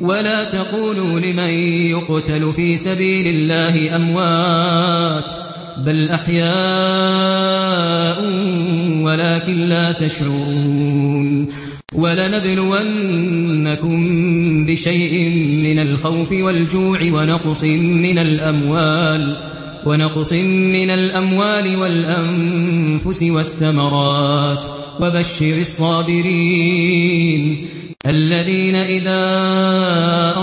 ولا تقولوا لمن يقتل في سبيل الله أموات بل أحياء ولكن لا تشعرون. ولنبلونكم بشيء من الخوف والجوع ونقص من الأموال ونقص من الأموال والأنفس والثمرات. وبشر الصابرين الذين إذا